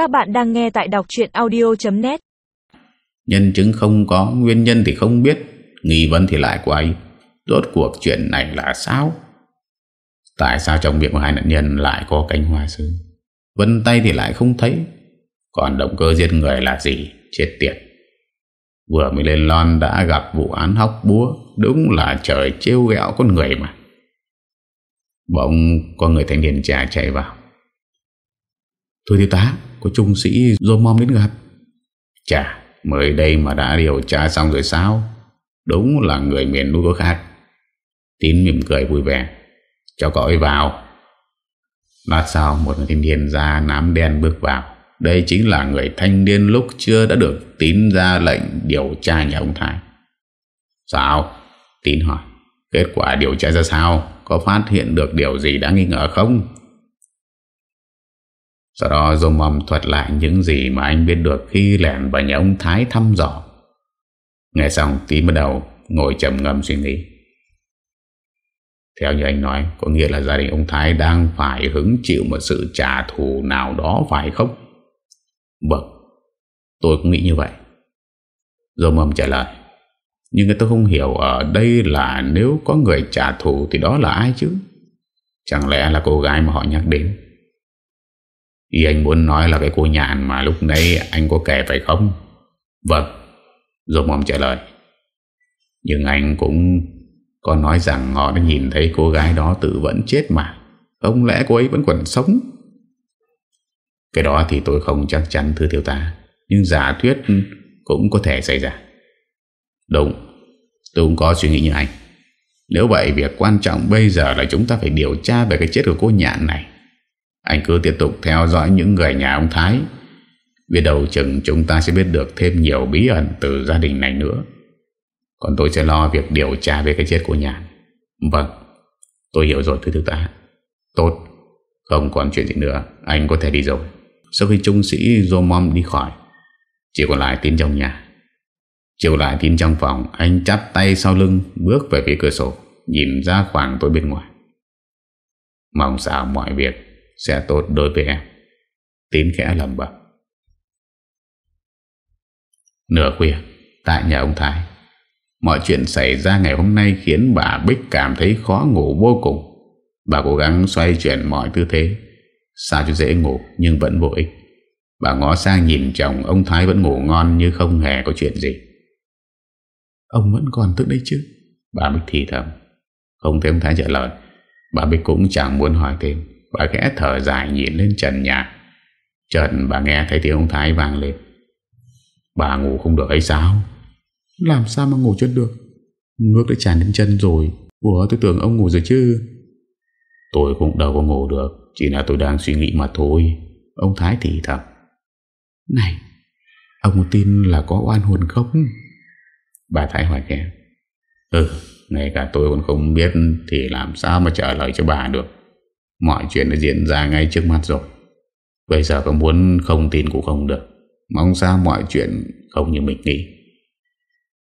Các bạn đang nghe tại đọc chuyện audio.net Nhân chứng không có, nguyên nhân thì không biết, nghi vấn thì lại quay. Rốt cuộc chuyện này là sao? Tại sao trong miệng của hai nạn nhân lại có cánh hoa sứ? Vân tay thì lại không thấy. Còn động cơ giết người là gì? Chết tiệt. Vừa mới lên lon đã gặp vụ án hóc búa, đúng là trời trêu ghẹo con người mà. Bỗng có người thanh niên trà chạy vào. Thưa thiếu tá, có trung sĩ dô mong đến gặp. Chà, mới đây mà đã điều tra xong rồi sao? Đúng là người miền núi có khác. Tín mỉm cười vui vẻ. Cho cậu ấy vào. Lát sau một người thanh niên da nám đen bước vào. Đây chính là người thanh niên lúc chưa đã được tín ra lệnh điều tra nhà ông Thái. Sao? Tín hỏi. Kết quả điều tra ra sao? Có phát hiện được điều gì đáng nghi ngờ không? Sau đó Dô Mầm thuật lại những gì mà anh biết được khi lẻn vào nhà ông Thái thăm dò. Nghe xong tí bắt đầu ngồi trầm ngâm suy nghĩ. Theo như anh nói, có nghĩa là gia đình ông Thái đang phải hứng chịu một sự trả thù nào đó phải không? Vâng, tôi cũng nghĩ như vậy. Dô Mầm trả lời. Nhưng tôi không hiểu ở đây là nếu có người trả thù thì đó là ai chứ? Chẳng lẽ là cô gái mà họ nhắc đến? Ý anh muốn nói là cái cô nhạn mà lúc nãy anh có kể phải không? Vâng, Rồi mong trả lời. Nhưng anh cũng có nói rằng họ đã nhìn thấy cô gái đó tự vẫn chết mà. Không lẽ cô ấy vẫn còn sống? Cái đó thì tôi không chắc chắn thưa thiếu ta. Nhưng giả thuyết cũng có thể xảy ra. Đúng, tôi cũng có suy nghĩ như anh. Nếu vậy việc quan trọng bây giờ là chúng ta phải điều tra về cái chết của cô nhạn này. Anh cứ tiếp tục theo dõi những người nhà ông Thái. Biết đầu chừng chúng ta sẽ biết được thêm nhiều bí ẩn từ gia đình này nữa. Còn tôi sẽ lo việc điều tra về cái chết của nhà. Vâng Tôi hiểu rồi, thưa thứ ta Tốt, Không còn chuyện gì nữa. Anh có thể đi rồi. Sau khi trung sĩ Zomom đi khỏi, Chỉ còn lại tin trong nhà. Chiều lại tin trong phòng, Anh chắp tay sau lưng, Bước về phía cửa sổ, Nhìn ra khoảng tối bên ngoài. Mong sao mọi việc sẽ tốt đối với em. Tín khẽ lầm bẩm. Nửa khuya Tại nhà ông Thái Mọi chuyện xảy ra ngày hôm nay Khiến bà Bích cảm thấy khó ngủ vô cùng. Bà cố gắng xoay chuyển mọi tư thế. Sao cho dễ ngủ Nhưng vẫn vô ích. Bà ngó sang nhìn chồng Ông Thái vẫn ngủ ngon như không hề có chuyện gì. Ông vẫn còn thức đấy chứ? Bà Bích thì thầm. Không thấy ông Thái trả lời. Bà Bích cũng chẳng muốn hỏi thêm Bà khẽ thở dài nhìn lên trần nhà. Trần bà nghe thấy tiếng ông Thái vang lên. Bà ngủ không được hay sao? Làm sao mà ngủ chân được? Nước đã tràn đến chân rồi. Ủa tôi tưởng ông ngủ rồi chứ. Tôi cũng đâu có ngủ được. Chỉ là tôi đang suy nghĩ mà thôi. Ông Thái thì thầm. Này Ông có tin là có oan hồn không? Bà Thái hỏi kẻ Ừ Ngay cả tôi còn không biết Thì làm sao mà trả lời cho bà được Mọi chuyện đã diễn ra ngay trước mắt rồi. Bây giờ có muốn không tin cũng không được. Mong sao mọi chuyện không như mình nghĩ.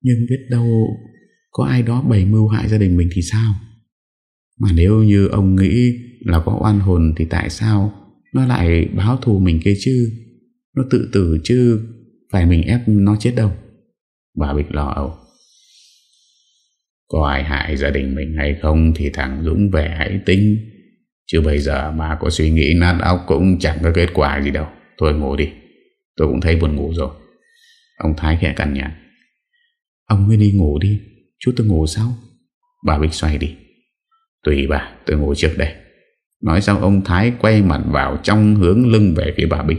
Nhưng biết đâu Có ai đó bày mưu hại gia đình mình thì sao? Mà nếu như ông nghĩ Là có oan hồn Thì tại sao Nó lại báo thù mình kia chứ? Nó tự tử chứ? Phải mình ép nó chết đâu? Bà Bích lo âu. Có ai hại gia đình mình hay không Thì thằng Dũng về hãy tính Chứ bây giờ mà có suy nghĩ nát óc cũng chẳng có kết quả gì đâu. Thôi ngủ đi. Tôi cũng thấy buồn ngủ rồi. Ông Thái khẽ cằn nhạt Ông nguyên đi ngủ đi. Chú tôi ngủ sau. Bà Bích xoay đi. Tùy bà, tôi ngủ trước đây. Nói xong ông Thái quay mặt vào Trong hướng lưng về phía bà Bích.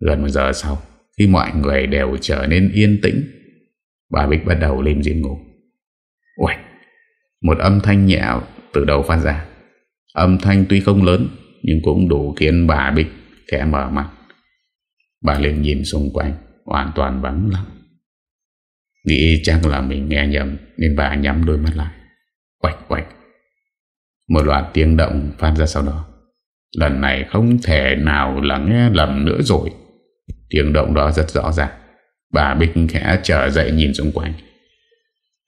Gần một giờ sau, Khi mọi người đều trở nên yên tĩnh, Bà Bích bắt đầu lên giường ngủ. Uầy! Một âm thanh nhẹ từ đầu phát ra. Âm thanh tuy không lớn, Nhưng cũng đủ khiến bà Bích khẽ mở mặt. Bà lên nhìn xung quanh, Hoàn toàn vắng lặng. Nghĩ chắc là mình nghe nhầm, Nên bà nhắm đôi mắt lại. Quạch quạch. Một loạt tiếng động phát ra sau đó. Lần này không thể nào là nghe lầm nữa rồi. Tiếng động đó rất rõ ràng. Bà Bích khẽ trở dậy nhìn xung quanh.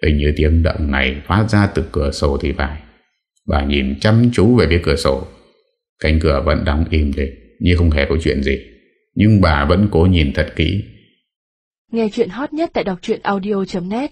Hình như tiếng động này phát ra từ cửa sổ thì phải. Bà nhìn chăm chú về phía cửa sổ Cánh cửa vẫn đóng im lên như không hề có chuyện gì. Nhưng bà vẫn cố nhìn thật kỹ. Nghe chuyện hot nhất tại đọc audio.net